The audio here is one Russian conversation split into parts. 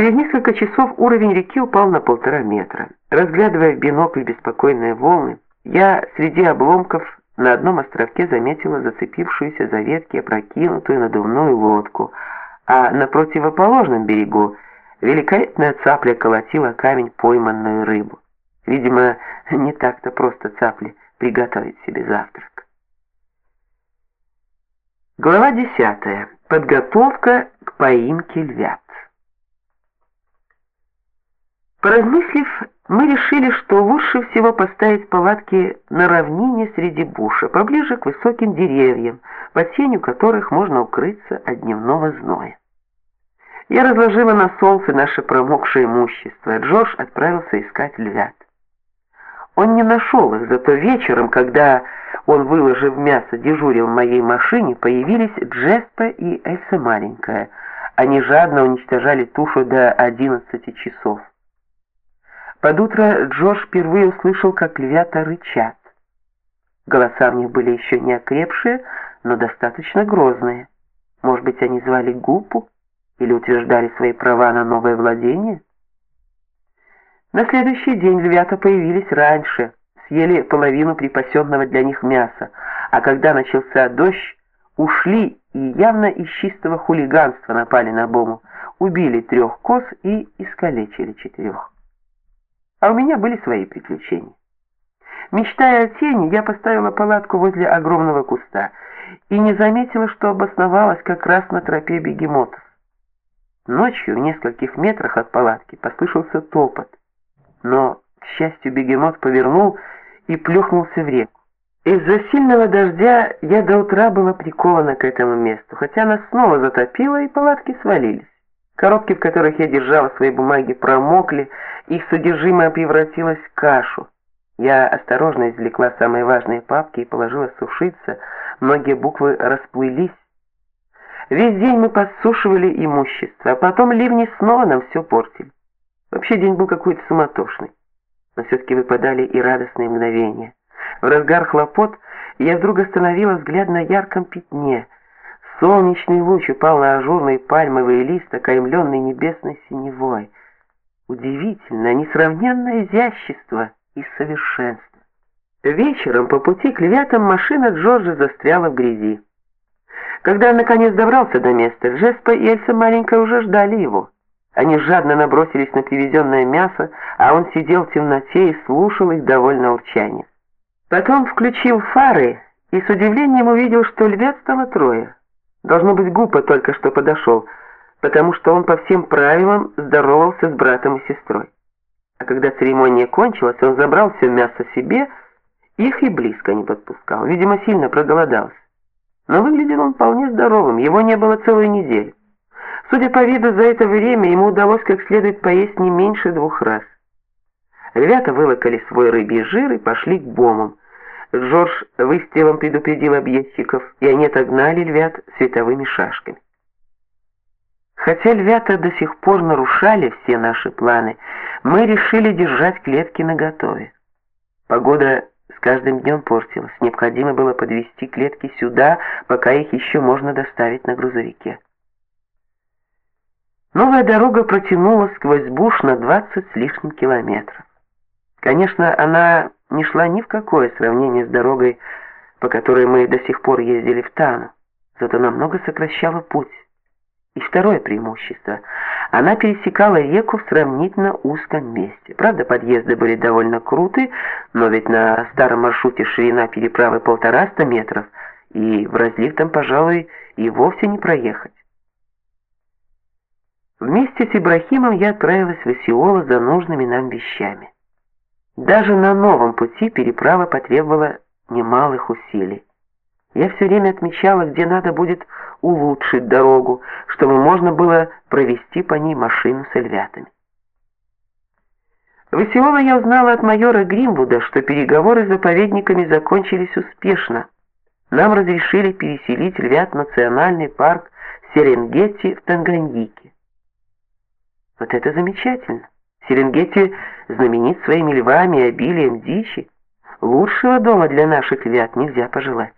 Через несколько часов уровень реки упал на полтора метра. Разглядывая в бинокль беспокойные волны, я среди обломков на одном островке заметила зацепившуюся за ветки опрокинутую надувную лодку, а на противоположном берегу великолепная цапля колотила камень пойманную рыбу. Видимо, не так-то просто цапле приготовить себе завтрак. Глава 10. Подготовка к поимке львят. Поразмыслив, мы решили, что лучше всего поставить палатки на равнине среди буша, поближе к высоким деревьям, под тенью которых можно укрыться от дневного зноя. Я разложила на солнце наше промокшее имущество, Джордж отправился искать львят. Он не нашел их, зато вечером, когда он, выложив мясо, дежурил в моей машине, появились Джеспа и Эльса маленькая. Они жадно уничтожали тушу до 11 часов. Под утро Джордж впервые услышал, как львята рычат. Голоса в них были еще не окрепшие, но достаточно грозные. Может быть, они звали Гупу или утверждали свои права на новое владение? На следующий день львята появились раньше, съели половину припасенного для них мяса, а когда начался дождь, ушли и явно из чистого хулиганства напали на Бому, убили трех коз и искалечили четырех. А у меня были свои приключения. Мечтая о тени, я поставила палатку возле огромного куста и не заметила, что обосновалась как раз на тропе бегемотов. Ночью в нескольких метрах от палатки послышался топот, но, к счастью, бегемот повернул и плюхнулся в реку. Из-за сильного дождя я до утра была прикована к этому месту, хотя нас снова затопило и палатки свалились. Коробки, в которых я держала свои бумаги, промокли, их содержимое превратилось в кашу. Я осторожно извлекла самые важные папки и положила сушиться, многие буквы расплылись. Весь день мы подсушивали имущество, а потом ливни снова нам все портили. Вообще день был какой-то суматошный, но все-таки выпадали и радостные мгновения. В разгар хлопот я вдруг остановила взгляд на ярком пятне — Солнечный луч упал на ажурный пальмовый лист, окаймленный небесной синевой. Удивительное, несравненное изящество и совершенство. Вечером по пути к львятам машина Джорджа застряла в грязи. Когда он наконец добрался до места, Джеспа и Эльса маленькая уже ждали его. Они жадно набросились на привезенное мясо, а он сидел в темноте и слушал их довольно урчание. Потом включил фары и с удивлением увидел, что львят стало трое. Должно быть, Гупа только что подошел, потому что он по всем правилам здоровался с братом и сестрой. А когда церемония кончилась, он забрал все мясо себе, их и близко не подпускал. Видимо, сильно проголодался. Но выглядел он вполне здоровым, его не было целую неделю. Судя по виду, за это время ему удалось как следует поесть не меньше двух раз. Ребята вылокали свой рыбий жир и пошли к бомам. Джордж выстрелом предупредил объездчиков, и они отогнали львят световыми шашками. Хотя львята до сих пор нарушали все наши планы, мы решили держать клетки наготове. Погода с каждым днем портилась, необходимо было подвести клетки сюда, пока их еще можно доставить на грузовике. Новая дорога протянулась сквозь буш на 20 с лишним километров. Конечно, она не шла ни в какое сравнение с дорогой, по которой мы до сих пор ездили в Тану, зато намного сокращала путь. И второе преимущество – она пересекала реку в сравнительно узком месте. Правда, подъезды были довольно круты, но ведь на старом маршруте ширина переправы полтораста метров, и в разлив там, пожалуй, и вовсе не проехать. Вместе с Ибрахимом я отправилась в Исиола за нужными нам вещами. Даже на новом пути переправа потребовала немалых усилий. Я все время отмечала, где надо будет улучшить дорогу, чтобы можно было провести по ней машину с львятами. В я узнала от майора Гримвуда, что переговоры с заповедниками закончились успешно. Нам разрешили переселить львят в национальный парк Серенгети в Танганьике. Вот это замечательно. Серенгети знаменит своими львами и обилием дичи. Лучшего дома для наших львят нельзя пожелать.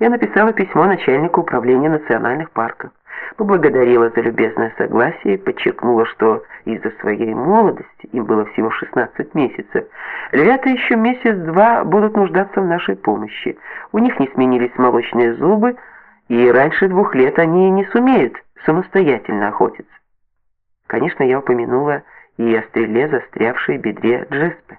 Я написала письмо начальнику управления национальных парков, поблагодарила за любезное согласие и подчеркнула, что из-за своей молодости, им было всего 16 месяцев, львята еще месяц-два будут нуждаться в нашей помощи. У них не сменились молочные зубы, и раньше двух лет они не сумеют самостоятельно охотиться. Конечно, я упомянула и о стреле, застрявшей в бедре Джеспе.